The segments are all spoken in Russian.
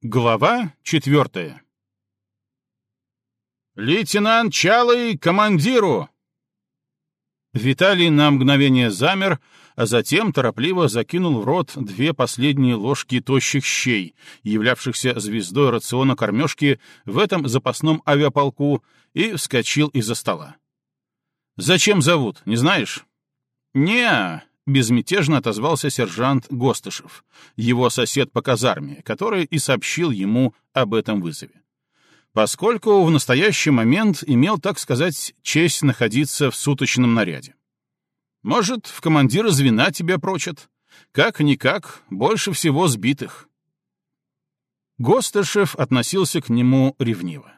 Глава четвертая. «Лейтенант Чалый, командиру!» Виталий на мгновение замер, а затем торопливо закинул в рот две последние ложки тощих щей, являвшихся звездой рациона кормежки в этом запасном авиаполку, и вскочил из-за стола. «Зачем зовут, не знаешь?» «Не, безмятежно отозвался сержант Гостышев, его сосед по казарме, который и сообщил ему об этом вызове. Поскольку в настоящий момент имел, так сказать, честь находиться в суточном наряде. Может, в командира звена тебя прочат? Как-никак, больше всего сбитых. Гостышев относился к нему ревниво.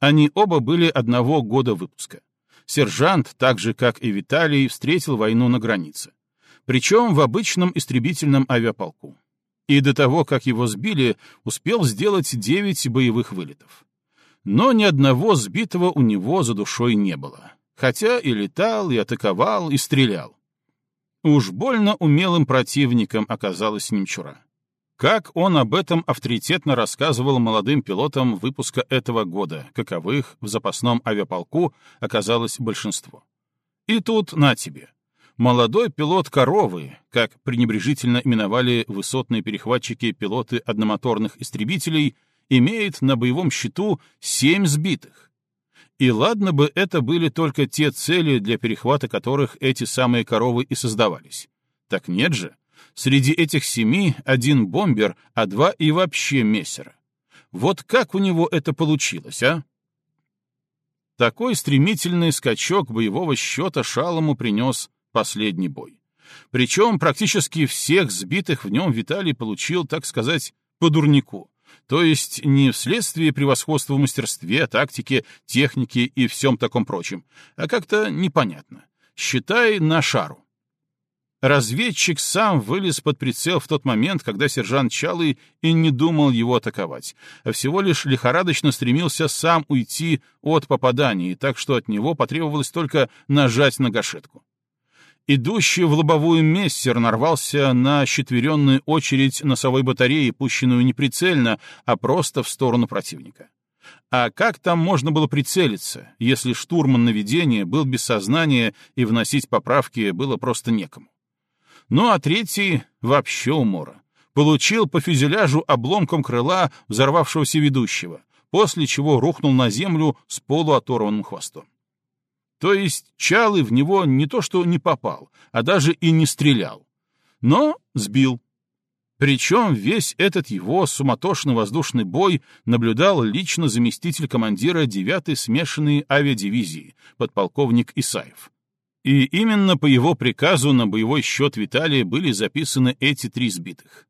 Они оба были одного года выпуска. Сержант, так же, как и Виталий, встретил войну на границе причем в обычном истребительном авиаполку. И до того, как его сбили, успел сделать девять боевых вылетов. Но ни одного сбитого у него за душой не было, хотя и летал, и атаковал, и стрелял. Уж больно умелым противником оказалась немчура. Как он об этом авторитетно рассказывал молодым пилотам выпуска этого года, каковых в запасном авиаполку оказалось большинство. И тут на тебе. Молодой пилот коровы, как пренебрежительно именовали высотные перехватчики пилоты одномоторных истребителей, имеет на боевом счету семь сбитых. И ладно бы это были только те цели, для перехвата которых эти самые коровы и создавались. Так нет же. Среди этих семи один бомбер, а два и вообще мессера. Вот как у него это получилось, а? Такой стремительный скачок боевого счета Шалому принес последний бой. Причем практически всех сбитых в нем Виталий получил, так сказать, по дурнику. То есть не вследствие превосходства в мастерстве, тактике, технике и всем таком прочем, а как-то непонятно. Считай на шару. Разведчик сам вылез под прицел в тот момент, когда сержант Чалый и не думал его атаковать, а всего лишь лихорадочно стремился сам уйти от попаданий, так что от него потребовалось только нажать на гашетку. Идущий в лобовую мессер нарвался на щетверенную очередь носовой батареи, пущенную не прицельно, а просто в сторону противника. А как там можно было прицелиться, если штурман наведения был без сознания и вносить поправки было просто некому? Ну а третий — вообще умора. Получил по фюзеляжу обломком крыла взорвавшегося ведущего, после чего рухнул на землю с полуоторванным хвостом. То есть Чалы в него не то что не попал, а даже и не стрелял. Но сбил. Причем весь этот его суматошный воздушный бой наблюдал лично заместитель командира 9-й смешанной авиадивизии, подполковник Исаев. И именно по его приказу на боевой счет Виталия были записаны эти три сбитых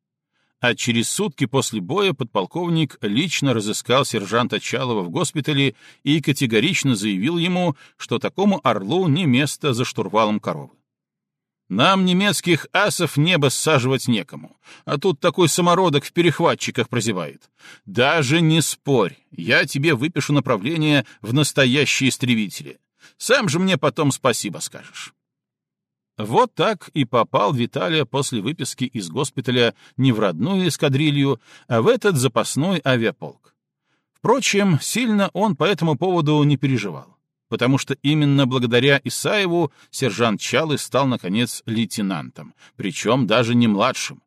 а через сутки после боя подполковник лично разыскал сержанта Чалова в госпитале и категорично заявил ему, что такому орлу не место за штурвалом коровы. Нам немецких асов небо саживать некому, а тут такой самородок в перехватчиках прозевает. Даже не спорь, я тебе выпишу направление в настоящие истребители. Сам же мне потом спасибо скажешь. Вот так и попал Виталия после выписки из госпиталя не в родную эскадрилью, а в этот запасной авиаполк. Впрочем, сильно он по этому поводу не переживал, потому что именно благодаря Исаеву сержант Чалы стал, наконец, лейтенантом, причем даже не младшим.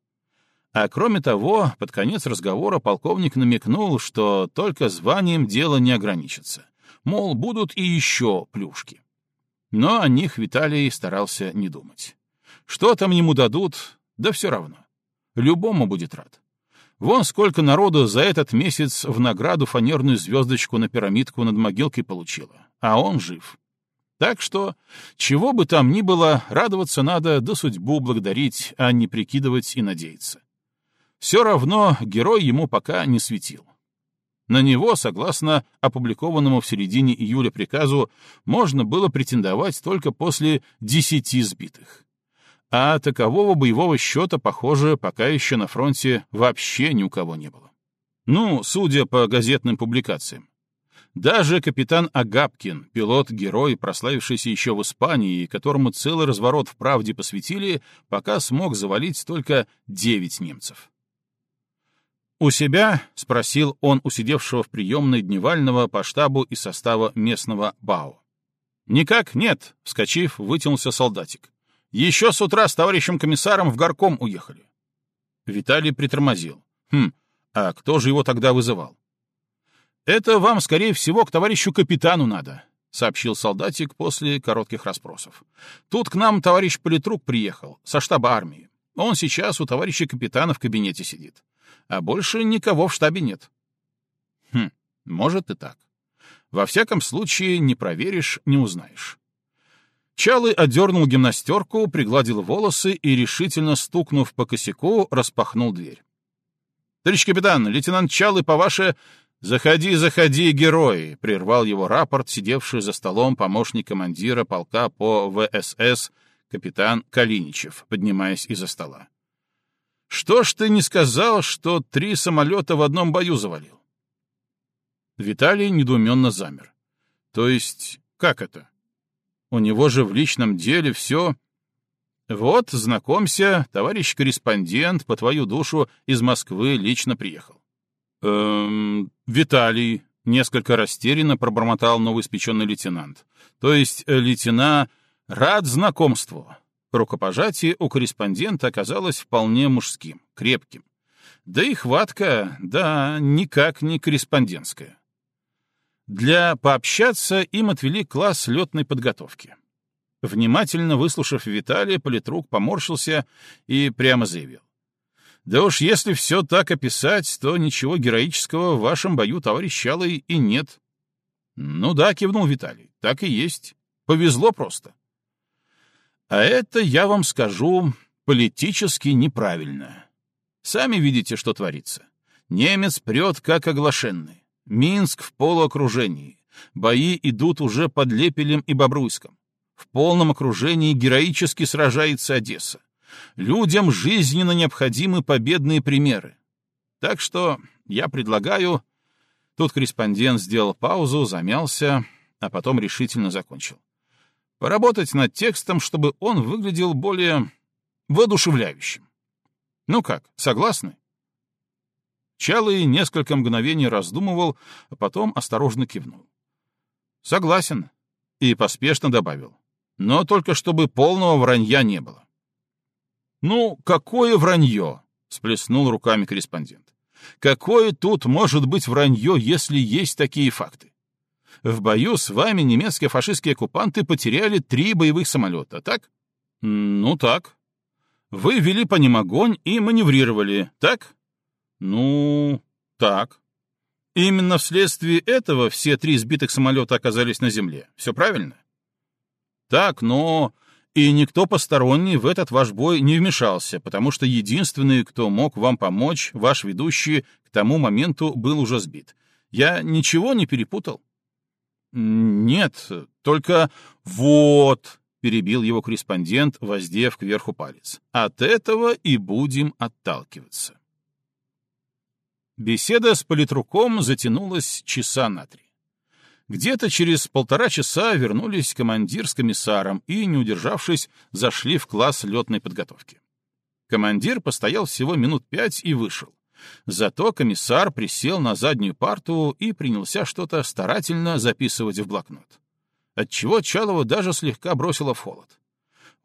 А кроме того, под конец разговора полковник намекнул, что только званием дело не ограничится. Мол, будут и еще плюшки. Но о них Виталий старался не думать. Что там ему дадут, да все равно. Любому будет рад. Вон сколько народу за этот месяц в награду фанерную звездочку на пирамидку над могилкой получило, а он жив. Так что, чего бы там ни было, радоваться надо, да судьбу благодарить, а не прикидывать и надеяться. Все равно герой ему пока не светил. На него, согласно опубликованному в середине июля приказу, можно было претендовать только после десяти сбитых. А такового боевого счета, похоже, пока еще на фронте вообще ни у кого не было. Ну, судя по газетным публикациям. Даже капитан Агапкин, пилот-герой, прославившийся еще в Испании, которому целый разворот в правде посвятили, пока смог завалить только девять немцев. «У себя?» — спросил он у сидевшего в приемной дневального по штабу и состава местного БАО. «Никак нет», — вскочив, вытянулся солдатик. «Еще с утра с товарищем комиссаром в горком уехали». Виталий притормозил. «Хм, а кто же его тогда вызывал?» «Это вам, скорее всего, к товарищу капитану надо», — сообщил солдатик после коротких расспросов. «Тут к нам товарищ политрук приехал, со штаба армии. Он сейчас у товарища капитана в кабинете сидит а больше никого в штабе нет. Хм, может и так. Во всяком случае, не проверишь, не узнаешь. Чалы одернул гимнастерку, пригладил волосы и, решительно стукнув по косяку, распахнул дверь. — Товарищ капитан, лейтенант Чалы по ваше... — Заходи, заходи, герои! — прервал его рапорт, сидевший за столом помощник командира полка по ВСС капитан Калиничев, поднимаясь из-за стола. Что ж ты не сказал, что три самолета в одном бою завалил? Виталий недоуменно замер. То есть, как это? У него же в личном деле все... Вот, знакомься, товарищ корреспондент по твою душу из Москвы лично приехал. Эм, Виталий, несколько растерянно пробормотал новоиспеченный лейтенант. То есть, э, лейтенант, рад знакомству. Рукопожатие у корреспондента оказалось вполне мужским, крепким. Да и хватка, да, никак не корреспондентская. Для пообщаться им отвели класс летной подготовки. Внимательно выслушав Виталия, политрук поморщился и прямо заявил. «Да уж, если все так описать, то ничего героического в вашем бою, товарищ Чалый, и нет». «Ну да», — кивнул Виталий, — «так и есть. Повезло просто». А это, я вам скажу, политически неправильно. Сами видите, что творится. Немец прет, как оглашенный. Минск в полуокружении. Бои идут уже под Лепелем и Бобруйском. В полном окружении героически сражается Одесса. Людям жизненно необходимы победные примеры. Так что я предлагаю... Тут корреспондент сделал паузу, замялся, а потом решительно закончил. Поработать над текстом, чтобы он выглядел более воодушевляющим. Ну как, согласны? Чалый несколько мгновений раздумывал, а потом осторожно кивнул. Согласен. И поспешно добавил. Но только чтобы полного вранья не было. Ну, какое вранье? Сплеснул руками корреспондент. Какое тут может быть вранье, если есть такие факты? В бою с вами немецкие фашистские оккупанты потеряли три боевых самолета, так? Ну, так. Вы вели по ним огонь и маневрировали, так? Ну, так. Именно вследствие этого все три сбитых самолета оказались на земле. Все правильно? Так, но... И никто посторонний в этот ваш бой не вмешался, потому что единственный, кто мог вам помочь, ваш ведущий, к тому моменту был уже сбит. Я ничего не перепутал? «Нет, только вот», — перебил его корреспондент, воздев кверху палец. «От этого и будем отталкиваться». Беседа с политруком затянулась часа на три. Где-то через полтора часа вернулись командир с комиссаром и, не удержавшись, зашли в класс летной подготовки. Командир постоял всего минут пять и вышел. Зато комиссар присел на заднюю парту и принялся что-то старательно записывать в блокнот. Отчего Чалова даже слегка бросило в холод.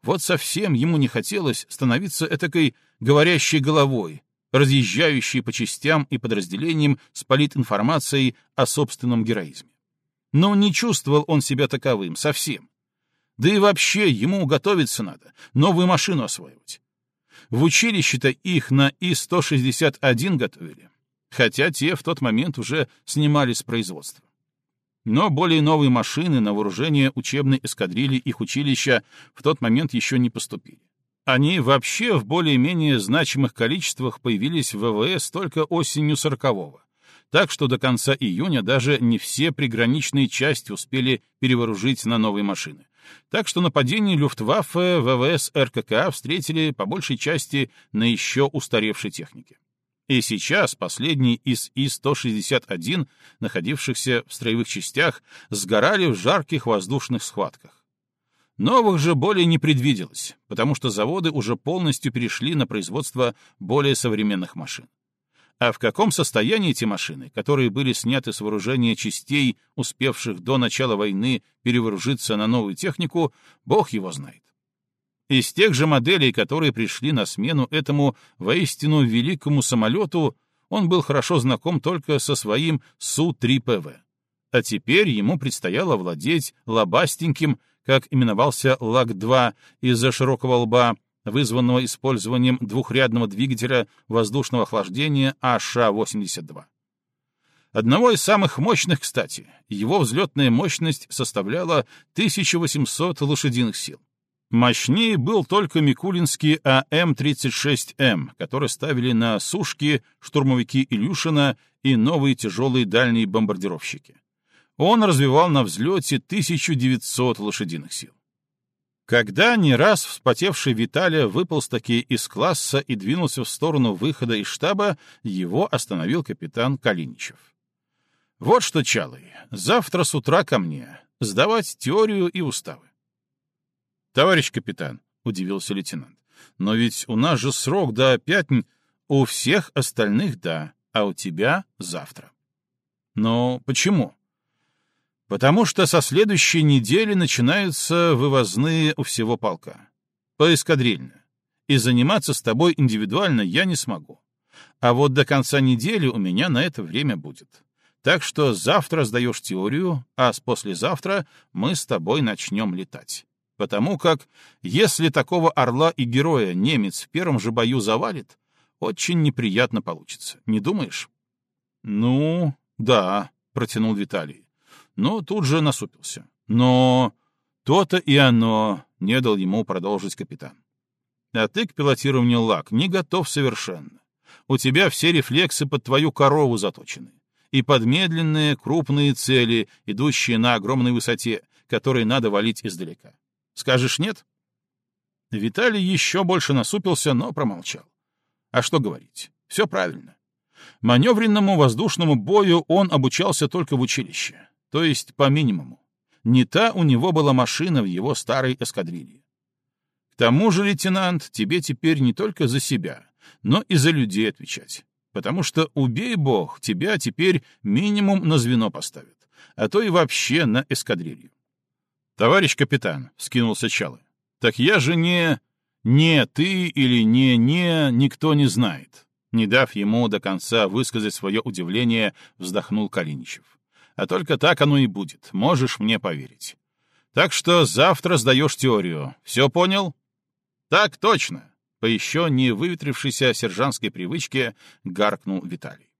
Вот совсем ему не хотелось становиться этакой говорящей головой, разъезжающей по частям и подразделениям с политинформацией о собственном героизме. Но не чувствовал он себя таковым совсем. Да и вообще ему готовиться надо, новую машину осваивать. В училище-то их на И-161 готовили, хотя те в тот момент уже снимали с производства. Но более новые машины на вооружение учебной эскадрильи их училища в тот момент еще не поступили. Они вообще в более-менее значимых количествах появились в ВВС только осенью 40-го, так что до конца июня даже не все приграничные части успели перевооружить на новые машины. Так что нападение Люфтваффе ВВС РККА встретили по большей части на еще устаревшей технике. И сейчас последние из И-161, находившихся в строевых частях, сгорали в жарких воздушных схватках. Новых же более не предвиделось, потому что заводы уже полностью перешли на производство более современных машин. А в каком состоянии эти машины, которые были сняты с вооружения частей, успевших до начала войны перевооружиться на новую технику, бог его знает. Из тех же моделей, которые пришли на смену этому воистину великому самолету, он был хорошо знаком только со своим Су-3ПВ. А теперь ему предстояло владеть лобастеньким, как именовался ЛАГ-2 из-за широкого лба, вызванного использованием двухрядного двигателя воздушного охлаждения АШ-82. Одного из самых мощных, кстати, его взлетная мощность составляла 1800 лошадиных сил. Мощнее был только Микулинский АМ-36М, который ставили на сушки штурмовики Илюшина и новые тяжелые дальние бомбардировщики. Он развивал на взлете 1900 лошадиных сил. Когда не раз вспотевший Виталия выполз-таки из класса и двинулся в сторону выхода из штаба, его остановил капитан Калиничев. «Вот что, Чалый, завтра с утра ко мне сдавать теорию и уставы». «Товарищ капитан», — удивился лейтенант, «но ведь у нас же срок до пятницы, у всех остальных — да, а у тебя — завтра». «Но почему?» Потому что со следующей недели начинаются вывозные у всего полка. Поэскадрильно. И заниматься с тобой индивидуально я не смогу. А вот до конца недели у меня на это время будет. Так что завтра сдаешь теорию, а с послезавтра мы с тобой начнем летать. Потому как, если такого орла и героя немец в первом же бою завалит, очень неприятно получится. Не думаешь? — Ну, да, — протянул Виталий но тут же насупился. Но то-то и оно, не дал ему продолжить капитан. А ты к пилотированию лак не готов совершенно. У тебя все рефлексы под твою корову заточены. И под медленные, крупные цели, идущие на огромной высоте, которые надо валить издалека. Скажешь нет? Виталий еще больше насупился, но промолчал. А что говорить? Все правильно. Маневренному воздушному бою он обучался только в училище то есть по минимуму. Не та у него была машина в его старой эскадрилье. К тому же, лейтенант, тебе теперь не только за себя, но и за людей отвечать. Потому что, убей бог, тебя теперь минимум на звено поставят, а то и вообще на эскадрилью. «Товарищ капитан», — скинулся Чалы, — «так я же не... Не ты или не-не, никто не знает». Не дав ему до конца высказать свое удивление, вздохнул Калиничев. А только так оно и будет, можешь мне поверить. Так что завтра сдаешь теорию. Все понял? Так точно. По еще не выветрившейся сержантской привычке гаркнул Виталий.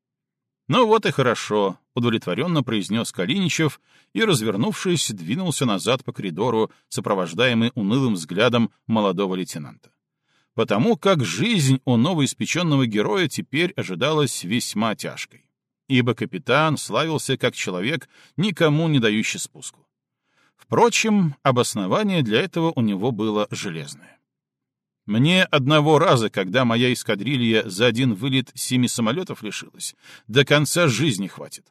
Ну вот и хорошо, удовлетворенно произнес Калиничев и, развернувшись, двинулся назад по коридору, сопровождаемый унылым взглядом молодого лейтенанта. Потому как жизнь у новоиспеченного героя теперь ожидалась весьма тяжкой ибо капитан славился как человек, никому не дающий спуску. Впрочем, обоснование для этого у него было железное. Мне одного раза, когда моя эскадрилья за один вылет семи самолетов лишилась, до конца жизни хватит.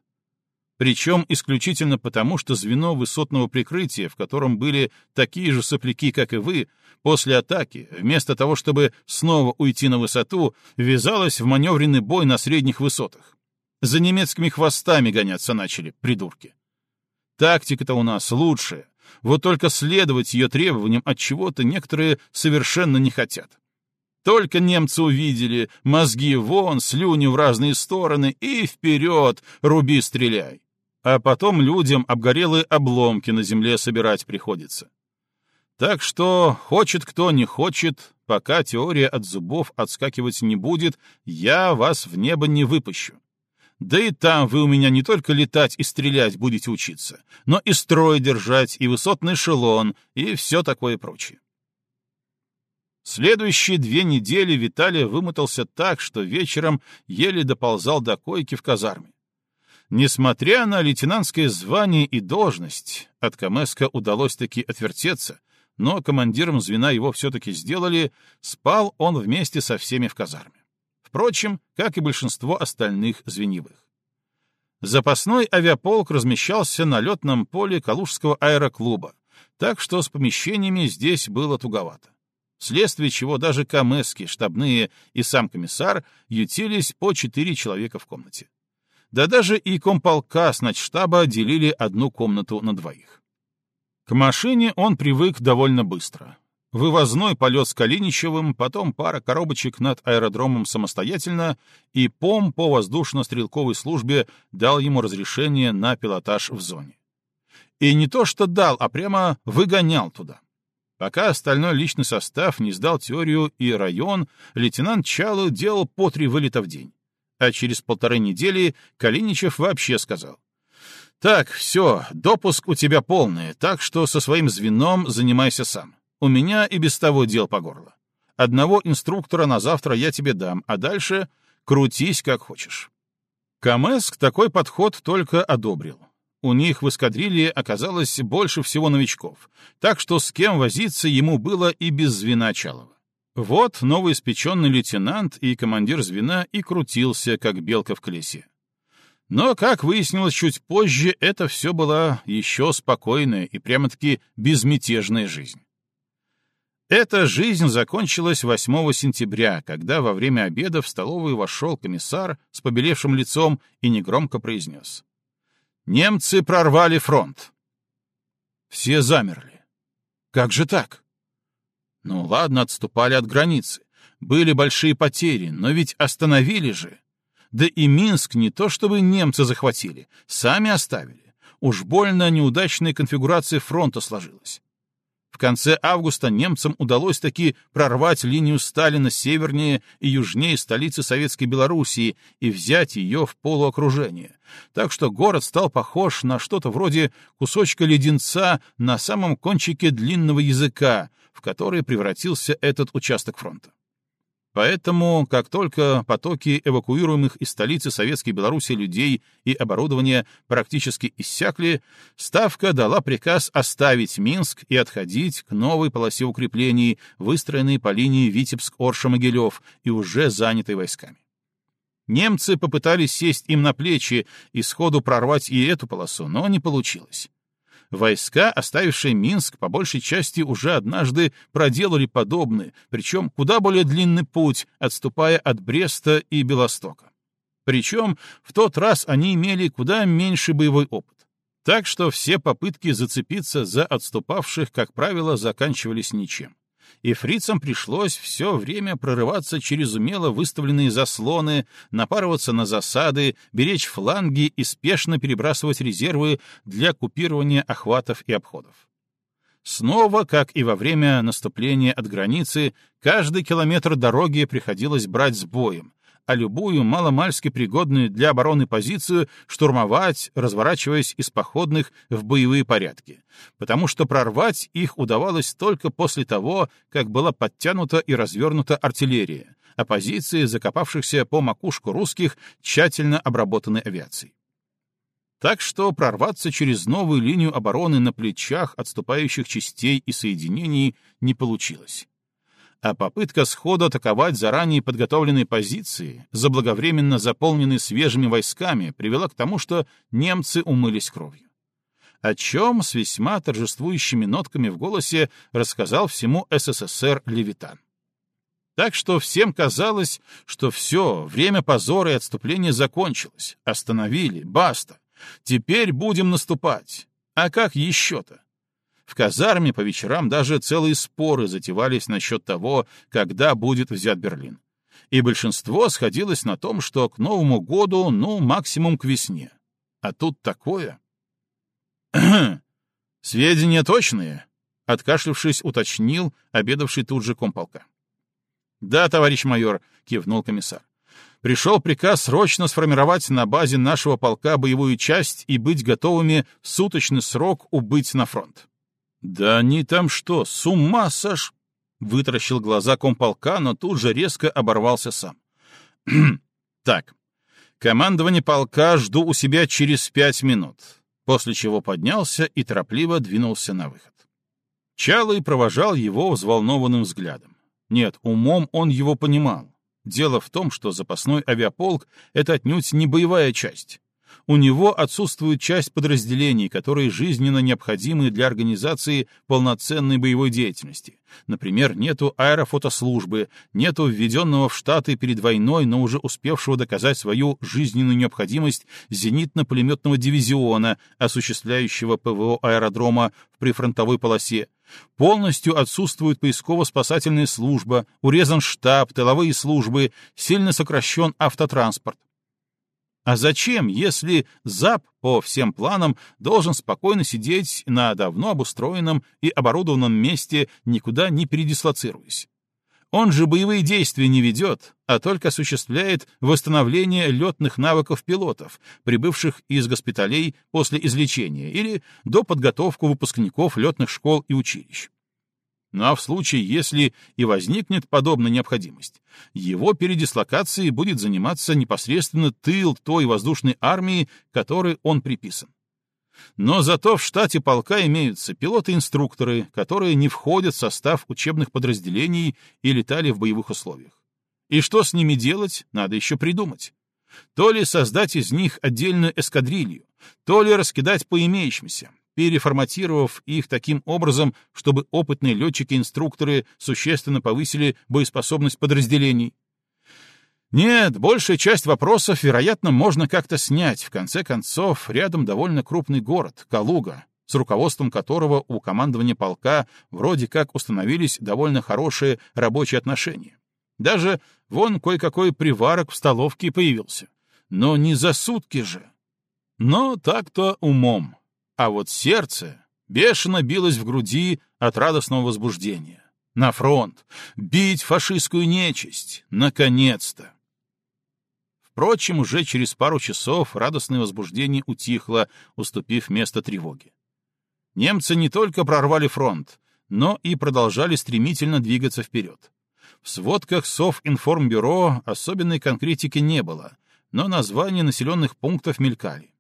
Причем исключительно потому, что звено высотного прикрытия, в котором были такие же сопляки, как и вы, после атаки, вместо того, чтобы снова уйти на высоту, ввязалось в маневренный бой на средних высотах. За немецкими хвостами гоняться начали, придурки. Тактика-то у нас лучшая. Вот только следовать ее требованиям от чего-то некоторые совершенно не хотят. Только немцы увидели, мозги вон, слюни в разные стороны и вперед, руби, стреляй. А потом людям обгорелые обломки на земле собирать приходится. Так что, хочет кто не хочет, пока теория от зубов отскакивать не будет, я вас в небо не выпущу. Да и там вы у меня не только летать и стрелять будете учиться, но и строй держать, и высотный эшелон, и все такое прочее. Следующие две недели Виталий вымотался так, что вечером еле доползал до койки в казарме. Несмотря на лейтенантское звание и должность, от Камеска удалось таки отвертеться, но командиром звена его все-таки сделали, спал он вместе со всеми в казарме. Впрочем, как и большинство остальных звеньевых. Запасной авиаполк размещался на летном поле Калужского аэроклуба, так что с помещениями здесь было туговато. вследствие чего даже камески, штабные и сам комиссар ютились по четыре человека в комнате. Да даже и комполка с начштаба делили одну комнату на двоих. К машине он привык довольно быстро. Вывозной полет с Калиничевым, потом пара коробочек над аэродромом самостоятельно, и ПОМ по воздушно-стрелковой службе дал ему разрешение на пилотаж в зоне. И не то что дал, а прямо выгонял туда. Пока остальной личный состав не сдал теорию и район, лейтенант Чалу делал по три вылета в день. А через полторы недели Калиничев вообще сказал. «Так, все, допуск у тебя полный, так что со своим звеном занимайся сам. У меня и без того дел по горло. Одного инструктора на завтра я тебе дам, а дальше крутись как хочешь». Камеск такой подход только одобрил. У них в эскадрилье оказалось больше всего новичков, так что с кем возиться ему было и без звена Чалова. Вот новоиспеченный лейтенант и командир звена и крутился, как белка в колесе. Но, как выяснилось чуть позже, это все была еще спокойная и прямо-таки безмятежная жизнь. Эта жизнь закончилась 8 сентября, когда во время обеда в столовую вошел комиссар с побелевшим лицом и негромко произнес. «Немцы прорвали фронт!» Все замерли. «Как же так?» «Ну ладно, отступали от границы. Были большие потери, но ведь остановили же. Да и Минск не то чтобы немцы захватили, сами оставили. Уж больно неудачная конфигурация фронта сложилась. В конце августа немцам удалось таки прорвать линию Сталина севернее и южнее столицы Советской Белоруссии и взять ее в полуокружение. Так что город стал похож на что-то вроде кусочка леденца на самом кончике длинного языка, в который превратился этот участок фронта. Поэтому, как только потоки эвакуируемых из столицы Советской Беларуси людей и оборудования практически иссякли, Ставка дала приказ оставить Минск и отходить к новой полосе укреплений, выстроенной по линии Витебск-Орша-Могилев и уже занятой войсками. Немцы попытались сесть им на плечи и сходу прорвать и эту полосу, но не получилось. Войска, оставившие Минск, по большей части уже однажды проделали подобный, причем куда более длинный путь, отступая от Бреста и Белостока. Причем в тот раз они имели куда меньше боевой опыт. Так что все попытки зацепиться за отступавших, как правило, заканчивались ничем и фрицам пришлось все время прорываться через умело выставленные заслоны, напарываться на засады, беречь фланги и спешно перебрасывать резервы для купирования охватов и обходов. Снова, как и во время наступления от границы, каждый километр дороги приходилось брать с боем, а любую маломальски пригодную для обороны позицию штурмовать, разворачиваясь из походных в боевые порядки, потому что прорвать их удавалось только после того, как была подтянута и развернута артиллерия, а позиции закопавшихся по макушку русских тщательно обработаны авиацией. Так что прорваться через новую линию обороны на плечах отступающих частей и соединений не получилось а попытка сходу атаковать заранее подготовленные позиции, заблаговременно заполненные свежими войсками, привела к тому, что немцы умылись кровью. О чем с весьма торжествующими нотками в голосе рассказал всему СССР Левитан. Так что всем казалось, что все, время позора и отступления закончилось, остановили, баста. Теперь будем наступать. А как еще-то? В казарме по вечерам даже целые споры затевались насчет того, когда будет взят Берлин. И большинство сходилось на том, что к Новому году, ну, максимум к весне. А тут такое. «Сведения точные?» — откашлившись, уточнил обедавший тут же комполка. «Да, товарищ майор», — кивнул комиссар. «Пришел приказ срочно сформировать на базе нашего полка боевую часть и быть готовыми в суточный срок убыть на фронт». «Да они там что, с ума сош...» Вытаращил глаза комполка, но тут же резко оборвался сам. «Так, командование полка жду у себя через пять минут», после чего поднялся и торопливо двинулся на выход. Чалый провожал его взволнованным взглядом. Нет, умом он его понимал. Дело в том, что запасной авиаполк — это отнюдь не боевая часть. У него отсутствует часть подразделений, которые жизненно необходимы для организации полноценной боевой деятельности. Например, нету аэрофотослужбы, нету введенного в Штаты перед войной, но уже успевшего доказать свою жизненную необходимость зенитно-пулеметного дивизиона, осуществляющего ПВО аэродрома в прифронтовой полосе, Полностью отсутствует поисково-спасательная служба, урезан штаб, тыловые службы, сильно сокращен автотранспорт. А зачем, если ЗАП по всем планам должен спокойно сидеть на давно обустроенном и оборудованном месте, никуда не передислоцируясь? Он же боевые действия не ведет, а только осуществляет восстановление летных навыков пилотов, прибывших из госпиталей после излечения или до подготовку выпускников летных школ и училищ. Ну а в случае, если и возникнет подобная необходимость, его передислокацией будет заниматься непосредственно тыл той воздушной армии, которой он приписан. Но зато в штате полка имеются пилоты-инструкторы, которые не входят в состав учебных подразделений и летали в боевых условиях. И что с ними делать, надо еще придумать. То ли создать из них отдельную эскадрилью, то ли раскидать по имеющимся, переформатировав их таким образом, чтобы опытные летчики-инструкторы существенно повысили боеспособность подразделений. Нет, большая часть вопросов, вероятно, можно как-то снять. В конце концов, рядом довольно крупный город, Калуга, с руководством которого у командования полка вроде как установились довольно хорошие рабочие отношения. Даже вон кое-какой приварок в столовке появился. Но не за сутки же. Но так-то умом а вот сердце бешено билось в груди от радостного возбуждения. На фронт! Бить фашистскую нечисть! Наконец-то! Впрочем, уже через пару часов радостное возбуждение утихло, уступив место тревоге. Немцы не только прорвали фронт, но и продолжали стремительно двигаться вперед. В сводках Совинформбюро особенной конкретики не было, но названия населенных пунктов мелькали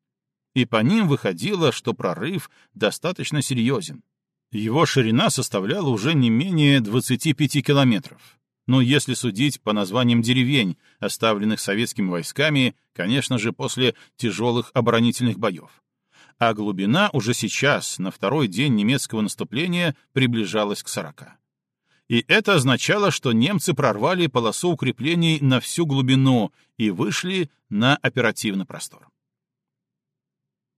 и по ним выходило, что прорыв достаточно серьезен. Его ширина составляла уже не менее 25 километров. Но если судить по названиям деревень, оставленных советскими войсками, конечно же, после тяжелых оборонительных боев. А глубина уже сейчас, на второй день немецкого наступления, приближалась к 40. И это означало, что немцы прорвали полосу укреплений на всю глубину и вышли на оперативный простор.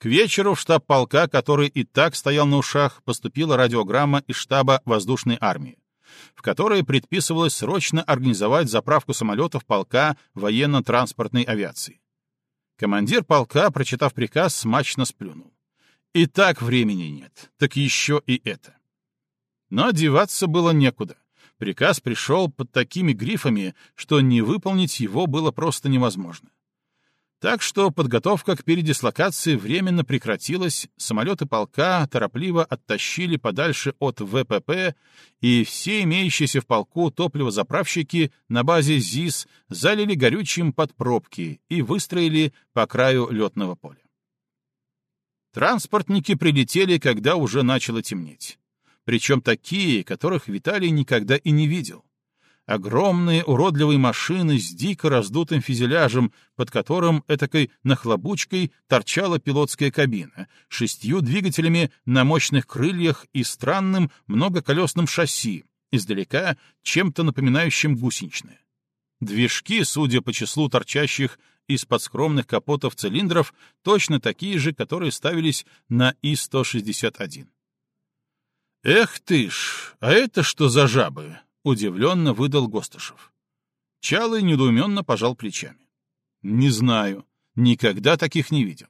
К вечеру в штаб полка, который и так стоял на ушах, поступила радиограмма из штаба воздушной армии, в которой предписывалось срочно организовать заправку самолетов полка военно-транспортной авиации. Командир полка, прочитав приказ, смачно сплюнул. И так времени нет, так еще и это. Но одеваться было некуда. Приказ пришел под такими грифами, что не выполнить его было просто невозможно. Так что подготовка к передислокации временно прекратилась, самолеты полка торопливо оттащили подальше от ВПП, и все имеющиеся в полку топливозаправщики на базе ЗИС залили горючим под пробки и выстроили по краю летного поля. Транспортники прилетели, когда уже начало темнеть. Причем такие, которых Виталий никогда и не видел. Огромные уродливые машины с дико раздутым фюзеляжем, под которым этакой нахлобучкой торчала пилотская кабина, шестью двигателями на мощных крыльях и странным многоколесным шасси, издалека чем-то напоминающим гусеничное. Движки, судя по числу торчащих из-под скромных капотов цилиндров, точно такие же, которые ставились на И-161. «Эх ты ж, а это что за жабы?» — удивленно выдал Гостышев. Чалый недоуменно пожал плечами. «Не знаю. Никогда таких не видел».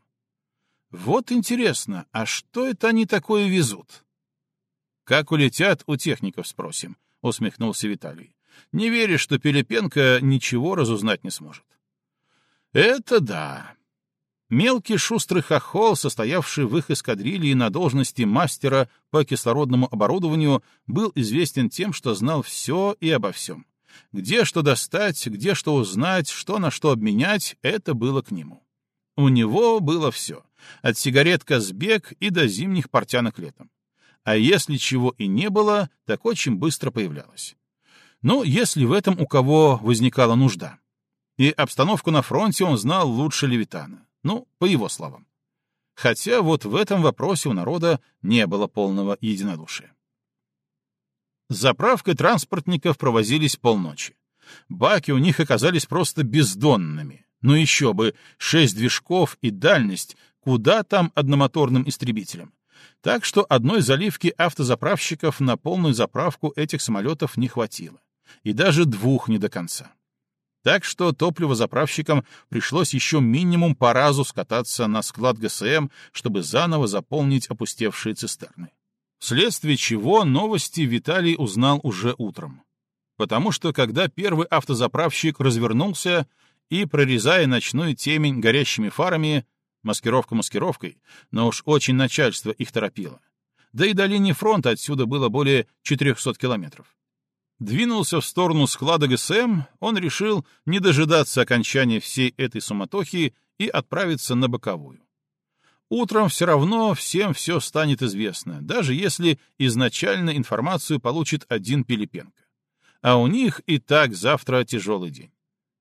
«Вот интересно, а что это они такое везут?» «Как улетят, у техников спросим», — усмехнулся Виталий. «Не веришь, что Пилипенко ничего разузнать не сможет?» «Это да. Мелкий шустрый хохол, состоявший в их эскадрилье на должности мастера по кислородному оборудованию, был известен тем, что знал все и обо всем. Где что достать, где что узнать, что на что обменять — это было к нему. У него было все, от сигарет Казбек и до зимних портянок летом. А если чего и не было, так очень быстро появлялось. Ну, если в этом у кого возникала нужда. И обстановку на фронте он знал лучше Левитана. Ну, по его словам. Хотя вот в этом вопросе у народа не было полного единодушия. заправкой транспортников провозились полночи. Баки у них оказались просто бездонными. Ну еще бы, шесть движков и дальность, куда там одномоторным истребителям. Так что одной заливки автозаправщиков на полную заправку этих самолетов не хватило. И даже двух не до конца. Так что топливозаправщикам пришлось еще минимум по разу скататься на склад ГСМ, чтобы заново заполнить опустевшие цистерны. Вследствие чего новости Виталий узнал уже утром. Потому что когда первый автозаправщик развернулся и, прорезая ночную темень горящими фарами, маскировка маскировкой, но уж очень начальство их торопило. Да и до линии фронта отсюда было более 400 километров двинулся в сторону склада ГСМ, он решил не дожидаться окончания всей этой суматохи и отправиться на боковую. Утром все равно всем все станет известно, даже если изначально информацию получит один Пилипенко. А у них и так завтра тяжелый день.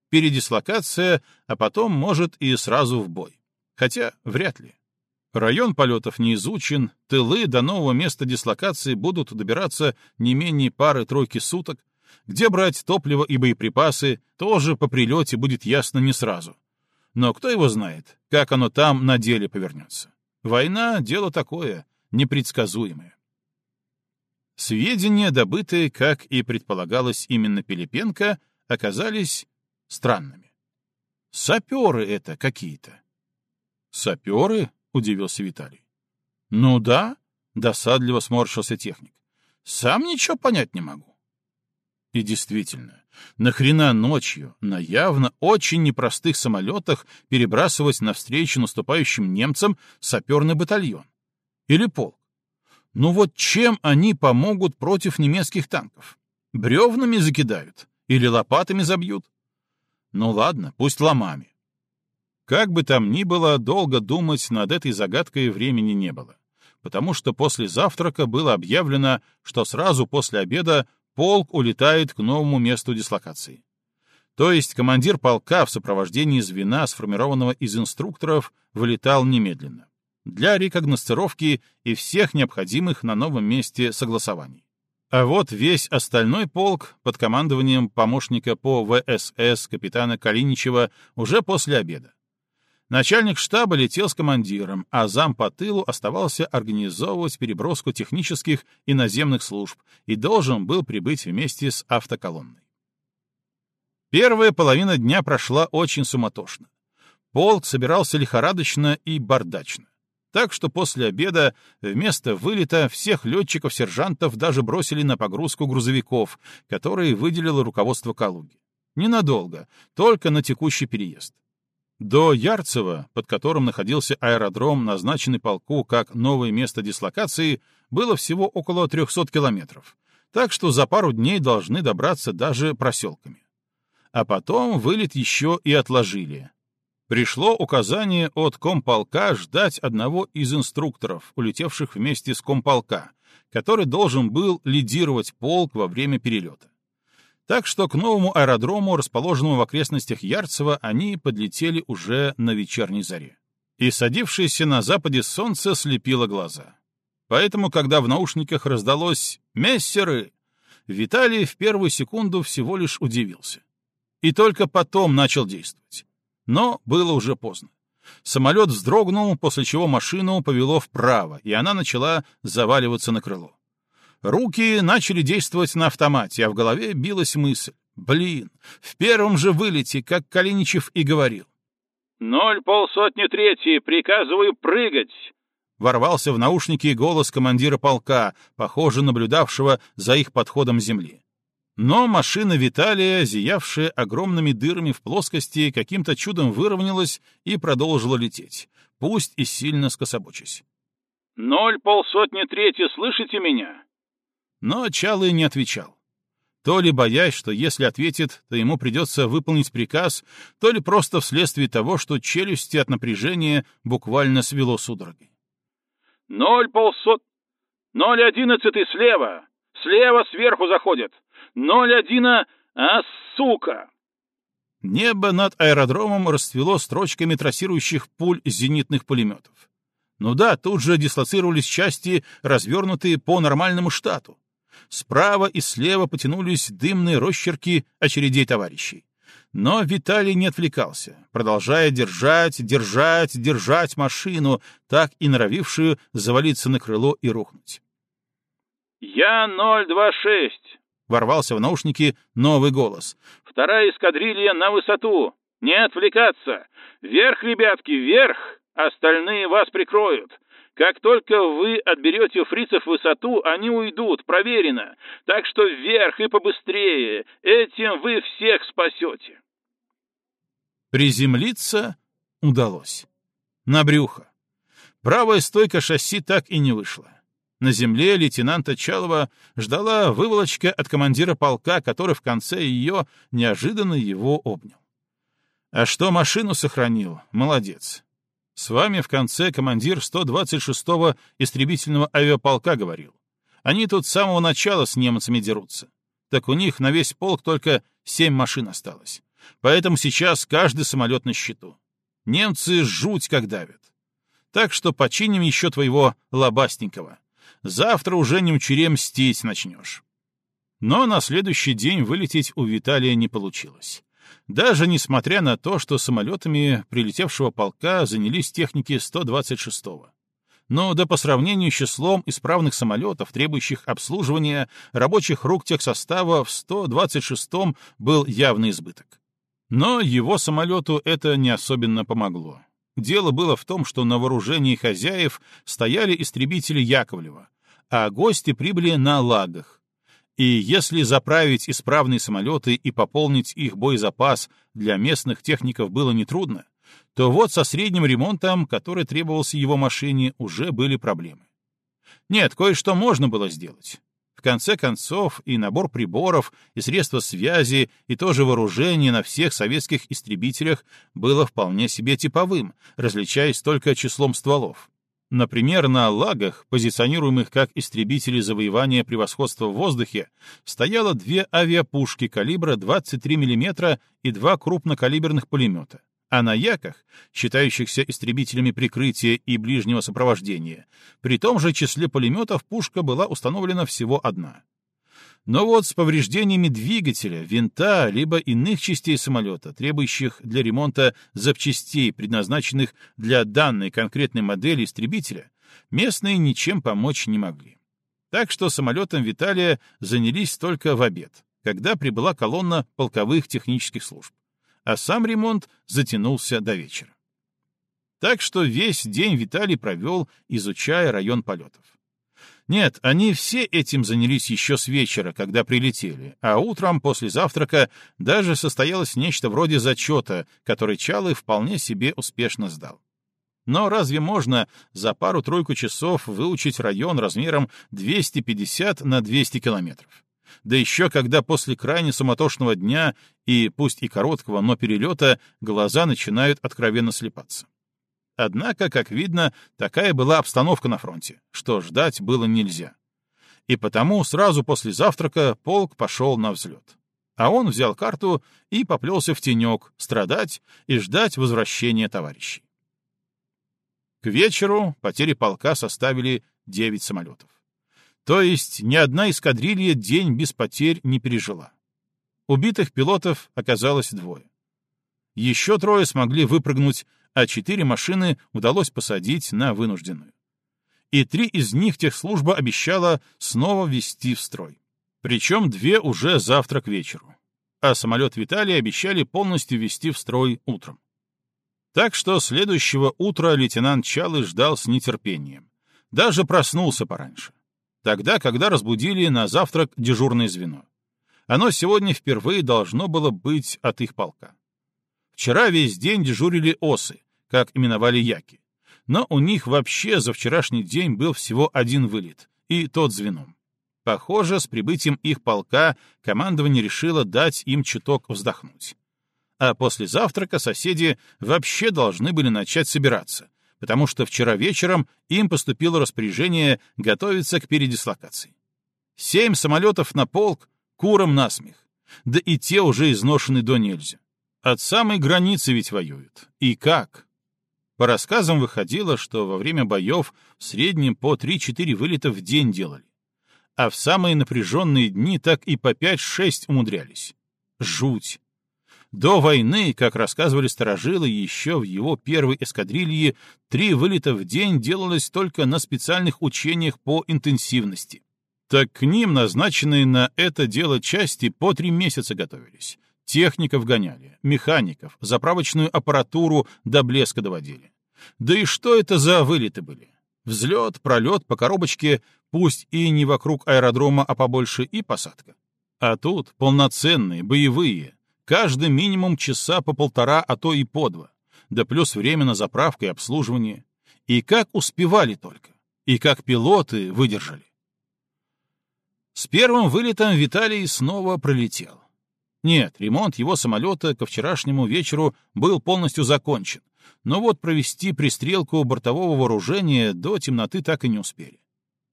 Передислокация, а потом, может, и сразу в бой. Хотя вряд ли. Район полетов не изучен, тылы до нового места дислокации будут добираться не менее пары-тройки суток, где брать топливо и боеприпасы, тоже по прилете будет ясно не сразу. Но кто его знает, как оно там на деле повернется. Война — дело такое, непредсказуемое. Сведения, добытые, как и предполагалось именно Пилипенко, оказались странными. Саперы это какие-то. Саперы? — удивился Виталий. «Ну да», — досадливо сморщился техник. «Сам ничего понять не могу». И действительно, нахрена ночью на явно очень непростых самолетах перебрасывать навстречу наступающим немцам саперный батальон? Или полк? Ну вот чем они помогут против немецких танков? Бревнами закидают? Или лопатами забьют? Ну ладно, пусть ломами. Как бы там ни было, долго думать над этой загадкой времени не было, потому что после завтрака было объявлено, что сразу после обеда полк улетает к новому месту дислокации. То есть командир полка в сопровождении звена, сформированного из инструкторов, вылетал немедленно для рекогносцировки и всех необходимых на новом месте согласований. А вот весь остальной полк под командованием помощника по ВСС капитана Калиничева уже после обеда. Начальник штаба летел с командиром, а зам по тылу оставался организовывать переброску технических и наземных служб и должен был прибыть вместе с автоколонной. Первая половина дня прошла очень суматошно. Полк собирался лихорадочно и бардачно. Так что после обеда вместо вылета всех летчиков-сержантов даже бросили на погрузку грузовиков, которые выделило руководство Калуги. Ненадолго, только на текущий переезд. До Ярцева, под которым находился аэродром, назначенный полку как новое место дислокации, было всего около 300 километров, так что за пару дней должны добраться даже проселками. А потом вылет еще и отложили. Пришло указание от комполка ждать одного из инструкторов, улетевших вместе с комполка, который должен был лидировать полк во время перелета. Так что к новому аэродрому, расположенному в окрестностях Ярцева, они подлетели уже на вечерней заре. И садившееся на западе солнце слепило глаза. Поэтому, когда в наушниках раздалось «Мессеры!», Виталий в первую секунду всего лишь удивился. И только потом начал действовать. Но было уже поздно. Самолет вздрогнул, после чего машину повело вправо, и она начала заваливаться на крыло. Руки начали действовать на автомате, а в голове билась мысль. Блин, в первом же вылете, как Калиничев и говорил. «Ноль полсотни третьей, приказываю прыгать!» Ворвался в наушники голос командира полка, похоже наблюдавшего за их подходом земли. Но машина Виталия, зиявшая огромными дырами в плоскости, каким-то чудом выровнялась и продолжила лететь, пусть и сильно скособочись. «Ноль полсотни третьей, слышите меня? Но Чалы не отвечал. То ли боясь, что если ответит, то ему придется выполнить приказ, то ли просто вследствие того, что челюсти от напряжения буквально свело судорогой. «Ноль полсот... Ноль одиннадцатый слева! Слева сверху заходят! Ноль одина... А, сука!» Небо над аэродромом расцвело строчками трассирующих пуль зенитных пулеметов. Ну да, тут же дислоцировались части, развернутые по нормальному штату. Справа и слева потянулись дымные росчерки очередей товарищей. Но Виталий не отвлекался, продолжая держать, держать, держать машину, так и норовившую завалиться на крыло и рухнуть. «Я 026!» — ворвался в наушники новый голос. «Вторая эскадрилья на высоту! Не отвлекаться! Вверх, ребятки, вверх! Остальные вас прикроют! Как только вы отберете фрицев высоту, они уйдут, проверено. Так что вверх и побыстрее. Этим вы всех спасете. Приземлиться удалось. На брюхо. Правая стойка шасси так и не вышла. На земле лейтенанта Чалова ждала выволочка от командира полка, который в конце ее неожиданно его обнял. А что машину сохранил, молодец. С вами в конце командир 126-го истребительного авиаполка говорил. Они тут с самого начала с немцами дерутся. Так у них на весь полк только семь машин осталось. Поэтому сейчас каждый самолет на счету. Немцы жуть как давят. Так что починим еще твоего лобастенького. Завтра уже не учере мстить начнешь. Но на следующий день вылететь у Виталия не получилось даже несмотря на то, что самолетами прилетевшего полка занялись техники 126-го. Но да по сравнению с числом исправных самолетов, требующих обслуживания, рабочих рук техсостава в 126-м был явный избыток. Но его самолету это не особенно помогло. Дело было в том, что на вооружении хозяев стояли истребители Яковлева, а гости прибыли на лагах, и если заправить исправные самолеты и пополнить их боезапас для местных техников было нетрудно, то вот со средним ремонтом, который требовался его машине, уже были проблемы. Нет, кое-что можно было сделать. В конце концов, и набор приборов, и средства связи, и тоже вооружение на всех советских истребителях было вполне себе типовым, различаясь только числом стволов. Например, на лагах, позиционируемых как истребители завоевания превосходства в воздухе, стояло две авиапушки калибра 23 мм и два крупнокалиберных пулемета. А на яках, считающихся истребителями прикрытия и ближнего сопровождения, при том же числе пулеметов пушка была установлена всего одна. Но вот с повреждениями двигателя, винта, либо иных частей самолета, требующих для ремонта запчастей, предназначенных для данной конкретной модели истребителя, местные ничем помочь не могли. Так что самолетом Виталия занялись только в обед, когда прибыла колонна полковых технических служб. А сам ремонт затянулся до вечера. Так что весь день Виталий провел, изучая район полетов. Нет, они все этим занялись еще с вечера, когда прилетели, а утром после завтрака даже состоялось нечто вроде зачета, который Чалый вполне себе успешно сдал. Но разве можно за пару-тройку часов выучить район размером 250 на 200 километров? Да еще когда после крайне суматошного дня и пусть и короткого, но перелета глаза начинают откровенно слепаться. Однако, как видно, такая была обстановка на фронте, что ждать было нельзя. И потому сразу после завтрака полк пошел на взлет. А он взял карту и поплелся в тенек, страдать и ждать возвращения товарищей. К вечеру потери полка составили 9 самолетов. То есть ни одна эскадрилья день без потерь не пережила. Убитых пилотов оказалось двое. Еще трое смогли выпрыгнуть а четыре машины удалось посадить на вынужденную. И три из них техслужба обещала снова ввести в строй. Причем две уже завтра к вечеру. А самолет Виталия обещали полностью ввести в строй утром. Так что следующего утра лейтенант Чалы ждал с нетерпением. Даже проснулся пораньше. Тогда, когда разбудили на завтрак дежурное звено. Оно сегодня впервые должно было быть от их полка. Вчера весь день дежурили осы, как именовали яки. Но у них вообще за вчерашний день был всего один вылет, и тот звеном. Похоже, с прибытием их полка командование решило дать им чуток вздохнуть. А после завтрака соседи вообще должны были начать собираться, потому что вчера вечером им поступило распоряжение готовиться к передислокации. Семь самолетов на полк, куром насмех. Да и те уже изношены до нельзя. От самой границы ведь воюют. И как? По рассказам выходило, что во время боев в среднем по 3-4 вылета в день делали. А в самые напряженные дни так и по 5-6 умудрялись. Жуть. До войны, как рассказывали старожилы, еще в его первой эскадрилье три вылета в день делалось только на специальных учениях по интенсивности. Так к ним назначенные на это дело части по три месяца готовились. Техников гоняли, механиков, заправочную аппаратуру до блеска доводили. Да и что это за вылеты были? Взлет, пролет по коробочке, пусть и не вокруг аэродрома, а побольше, и посадка. А тут полноценные, боевые, каждый минимум часа по полтора, а то и по два, да плюс время на заправку и обслуживание. И как успевали только, и как пилоты выдержали. С первым вылетом Виталий снова пролетел. Нет, ремонт его самолета ко вчерашнему вечеру был полностью закончен, но вот провести пристрелку бортового вооружения до темноты так и не успели.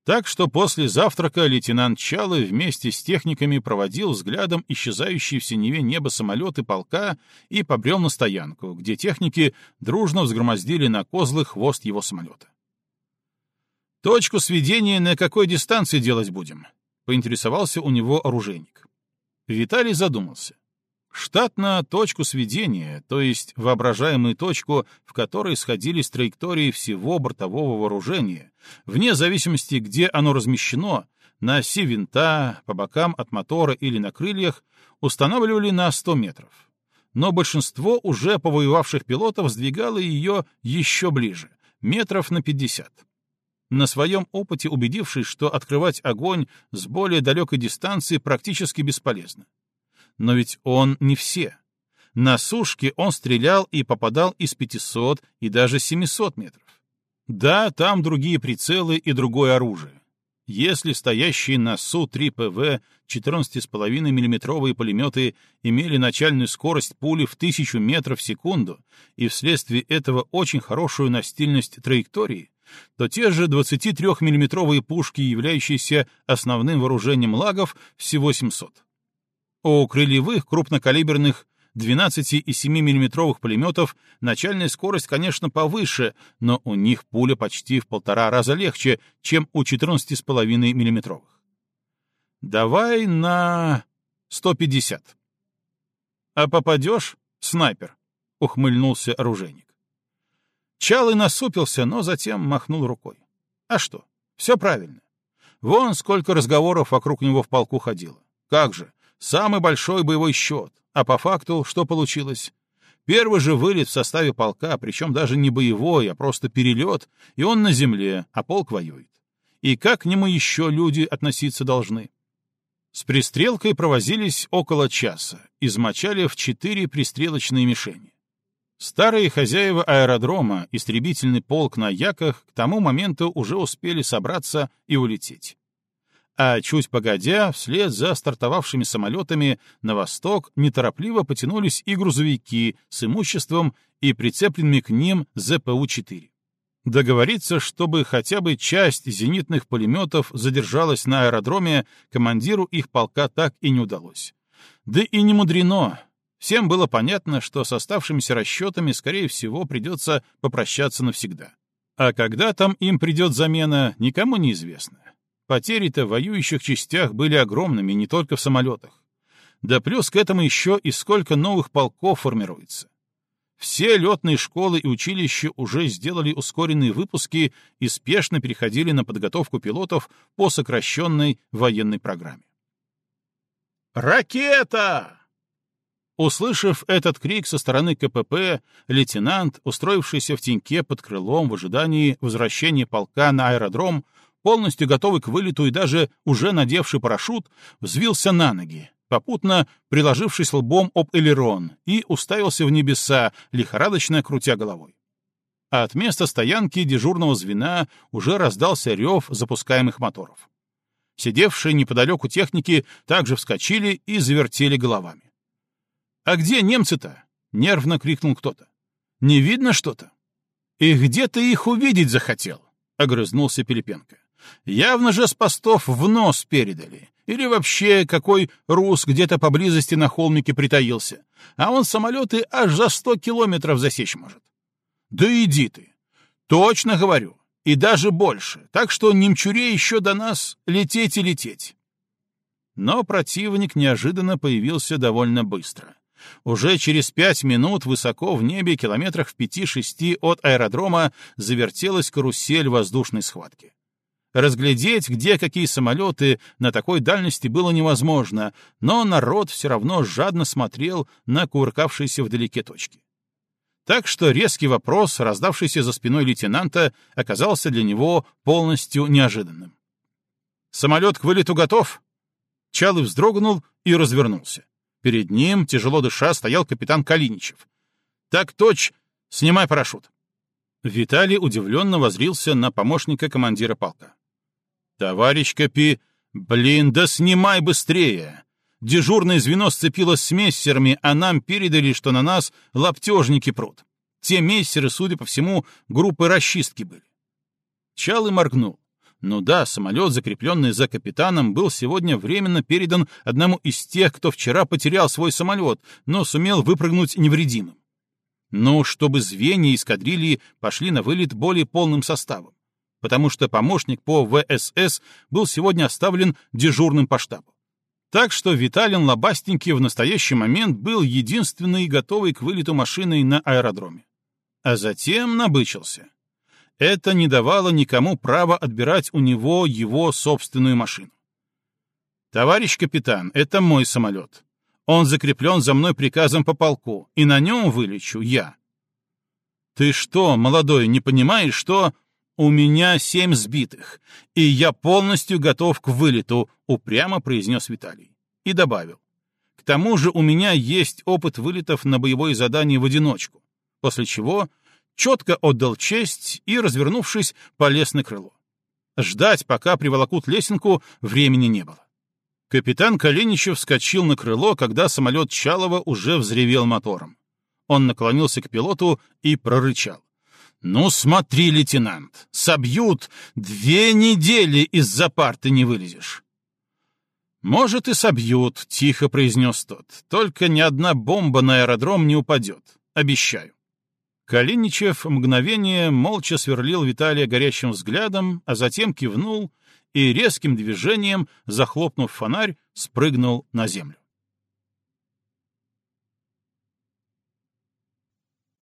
Так что после завтрака лейтенант Чалы вместе с техниками проводил взглядом исчезающие в синеве небо самолеты полка и побрел на стоянку, где техники дружно взгромоздили на козлы хвост его самолета. «Точку сведения на какой дистанции делать будем?» — поинтересовался у него оружейник. Виталий задумался. Штатно точку сведения, то есть воображаемую точку, в которой сходились траектории всего бортового вооружения, вне зависимости, где оно размещено, на оси винта, по бокам от мотора или на крыльях, устанавливали на 100 метров. Но большинство уже повоевавших пилотов сдвигало ее еще ближе, метров на 50. На своем опыте убедившись, что открывать огонь с более далекой дистанции практически бесполезно. Но ведь он не все. На сушке он стрелял и попадал из 500 и даже 700 метров. Да, там другие прицелы и другое оружие. Если стоящие на Су-3ПВ 14,5 миллиметровые пулеметы имели начальную скорость пули в 1000 метров в секунду и вследствие этого очень хорошую настильность траектории, то те же 23 миллиметровые пушки, являющиеся основным вооружением лагов, всего 700. У крыльевых крупнокалиберных 12 и 7 миллиметровых пулеметов начальная скорость, конечно, повыше, но у них пуля почти в полтора раза легче, чем у 14,5 миллиметровых. Давай на 150. А попадешь — снайпер, — ухмыльнулся оружейник. Чалый насупился, но затем махнул рукой. А что? Все правильно. Вон сколько разговоров вокруг него в полку ходило. Как же, Самый большой боевой счет. А по факту что получилось? Первый же вылет в составе полка, причем даже не боевой, а просто перелет, и он на земле, а полк воюет. И как к нему еще люди относиться должны? С пристрелкой провозились около часа, измочали в четыре пристрелочные мишени. Старые хозяева аэродрома, истребительный полк на яках, к тому моменту уже успели собраться и улететь а чуть погодя, вслед за стартовавшими самолетами на восток неторопливо потянулись и грузовики с имуществом и прицепленными к ним ЗПУ-4. Договориться, чтобы хотя бы часть зенитных пулеметов задержалась на аэродроме, командиру их полка так и не удалось. Да и не мудрено. Всем было понятно, что с оставшимися расчетами, скорее всего, придется попрощаться навсегда. А когда там им придет замена, никому не известно. Потери-то в воюющих частях были огромными не только в самолетах. Да плюс к этому еще и сколько новых полков формируется. Все летные школы и училища уже сделали ускоренные выпуски и спешно переходили на подготовку пилотов по сокращенной военной программе. «Ракета!» Услышав этот крик со стороны КПП, лейтенант, устроившийся в теньке под крылом в ожидании возвращения полка на аэродром, полностью готовый к вылету и даже уже надевший парашют, взвился на ноги, попутно приложившись лбом об элерон, и уставился в небеса, лихорадочно крутя головой. А от места стоянки дежурного звена уже раздался рев запускаемых моторов. Сидевшие неподалеку техники также вскочили и завертели головами. «А где немцы-то?» — нервно крикнул кто-то. «Не видно что-то?» «И где ты их увидеть захотел?» — огрызнулся Пилипенко. Явно же с постов в нос передали. Или вообще какой рус где-то поблизости на холмике притаился, а он самолеты аж за сто километров засечь может. Да иди ты. Точно говорю. И даже больше. Так что немчуре еще до нас лететь и лететь. Но противник неожиданно появился довольно быстро. Уже через пять минут высоко в небе, километрах в пяти-шести от аэродрома, завертелась карусель воздушной схватки. Разглядеть, где какие самолеты, на такой дальности было невозможно, но народ все равно жадно смотрел на кувыркавшиеся вдалеке точки. Так что резкий вопрос, раздавшийся за спиной лейтенанта, оказался для него полностью неожиданным. «Самолет к вылету готов?» Чалый вздрогнул и развернулся. Перед ним, тяжело дыша, стоял капитан Калиничев. «Так, точь, снимай парашют». Виталий удивленно возрился на помощника командира полка. «Товарищ Капи, блин, да снимай быстрее!» Дежурное звено сцепилось с мессерами, а нам передали, что на нас лаптежники прут. Те мессеры, судя по всему, группы расчистки были. Чалый моргнул. Ну да, самолет, закрепленный за капитаном, был сегодня временно передан одному из тех, кто вчера потерял свой самолет, но сумел выпрыгнуть невредимым. Но чтобы звенья эскадрильи пошли на вылет более полным составом, потому что помощник по ВСС был сегодня оставлен дежурным по штабу. Так что Виталин Лобастенький в настоящий момент был единственный готовый к вылету машиной на аэродроме. А затем набычился. Это не давало никому права отбирать у него его собственную машину. «Товарищ капитан, это мой самолет. Он закреплен за мной приказом по полку, и на нем вылечу я». «Ты что, молодой, не понимаешь, что...» «У меня семь сбитых, и я полностью готов к вылету», — упрямо произнес Виталий. И добавил. «К тому же у меня есть опыт вылетов на боевое задание в одиночку», после чего четко отдал честь и, развернувшись, полез на крыло. Ждать, пока приволокут лесенку, времени не было. Капитан Калиничев вскочил на крыло, когда самолет Чалова уже взревел мотором. Он наклонился к пилоту и прорычал. «Ну смотри, лейтенант, собьют, две недели из-за парты не вылезешь». «Может, и собьют», — тихо произнес тот. «Только ни одна бомба на аэродром не упадет. Обещаю». Калиничев мгновение молча сверлил Виталия горящим взглядом, а затем кивнул и резким движением, захлопнув фонарь, спрыгнул на землю.